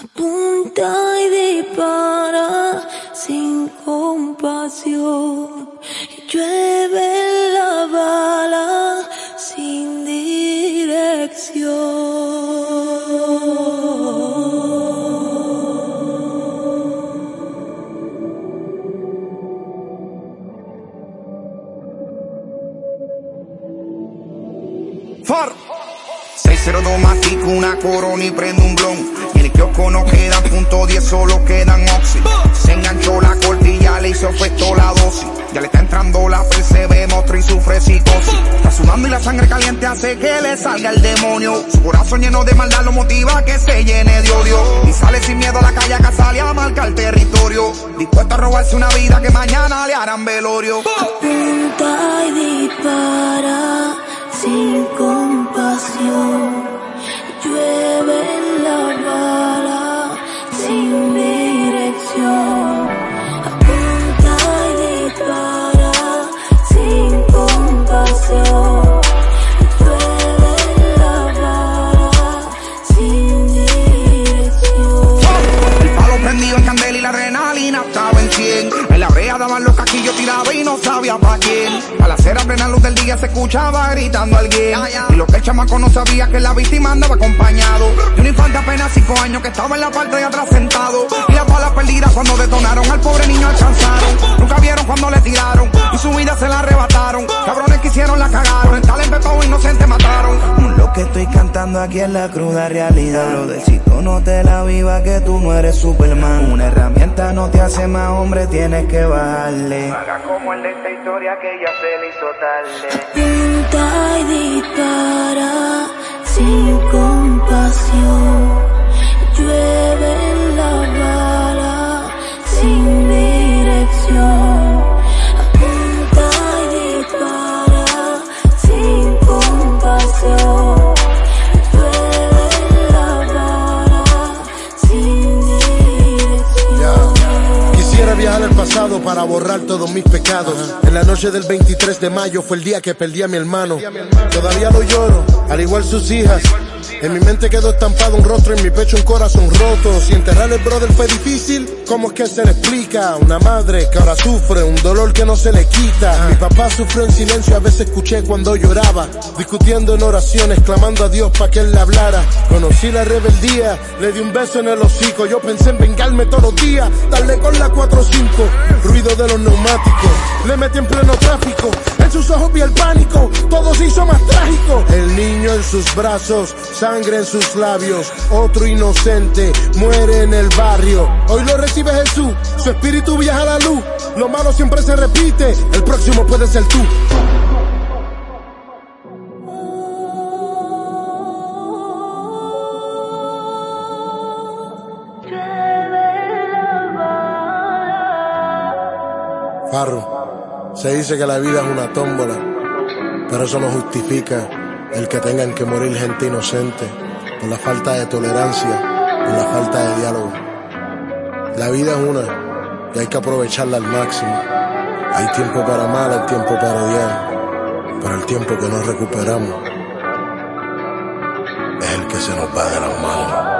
Apunta y dispara sin compasión. Llueve la bala sin dirección. Far 602 mastico una corona y prendo un blon. Kiosco no quedan punto 10, solo quedan oxi. Se enganchó la cortilla, le hizo efecto la dosis. Ya le está entrando la percebe, monstruo y sufre psicosis. Está sudando y la sangre caliente hace que le salga el demonio. Su corazón lleno de maldad lo motiva a que se llene de odio. Y sale sin miedo a la calle a cazar y a marcar territorio. Dispuesto a robarse una vida que mañana le harán velorio. Apunta y dispara sin los caquillos tirados y no sabía pa' quién. A la acera plena luz del día se escuchaba gritando alguien. Y lo que el chamaco no sabía que la víctima andaba acompañado. De un infante apenas 5 años que estaba en la parte de atrás sentado. Y las balas perdidas cuando detonaron al pobre niño alcanzaron. Nunca vieron cuando le tiraron y su vida se la arrebataron. Aquí es la cruda realidad. Brothercito, no te la viva que tú no eres Superman. Una herramienta no te hace más hombre, tienes que bajarle. Haga como el de esta historia que ya se le hizo tarde. Apunta y dispara sin compasión. Llueve para borrar todos mis pecados. En la noche del 23 de mayo fue el día que perdí a mi hermano. Todavía lo lloro, al igual sus hijas. En mi mente quedó estampado un rostro, en mi pecho un corazón roto. Si enterrar el brother fue difícil, ¿cómo es que se le explica? Una madre que ahora sufre, un dolor que no se le quita. Mi papá sufrió en silencio, a veces escuché cuando lloraba. Discutiendo en oraciones, clamando a Dios para que él le hablara. Conocí la rebeldía, le di un beso en el hocico. Yo pensé en vengarme todos los días, darle con la 4-5. Ruido de los neumáticos, le metí en pleno tráfico. En sus ojos vi el pánico, todo se hizo más trágico. El niño en sus brazos, sangre en sus labios. Otro inocente muere en el barrio. Hoy lo recibe Jesús, su espíritu viaja a la luz. Lo malo siempre se repite, el próximo puede ser tú. Farro, se dice que la vida es una tómbola, pero eso no justifica el que tengan que morir gente inocente por la falta de tolerancia, por la falta de diálogo. La vida es una y hay que aprovecharla al máximo. Hay tiempo para amar, hay tiempo para odiar, pero el tiempo que no recuperamos es el que se nos va de las manos.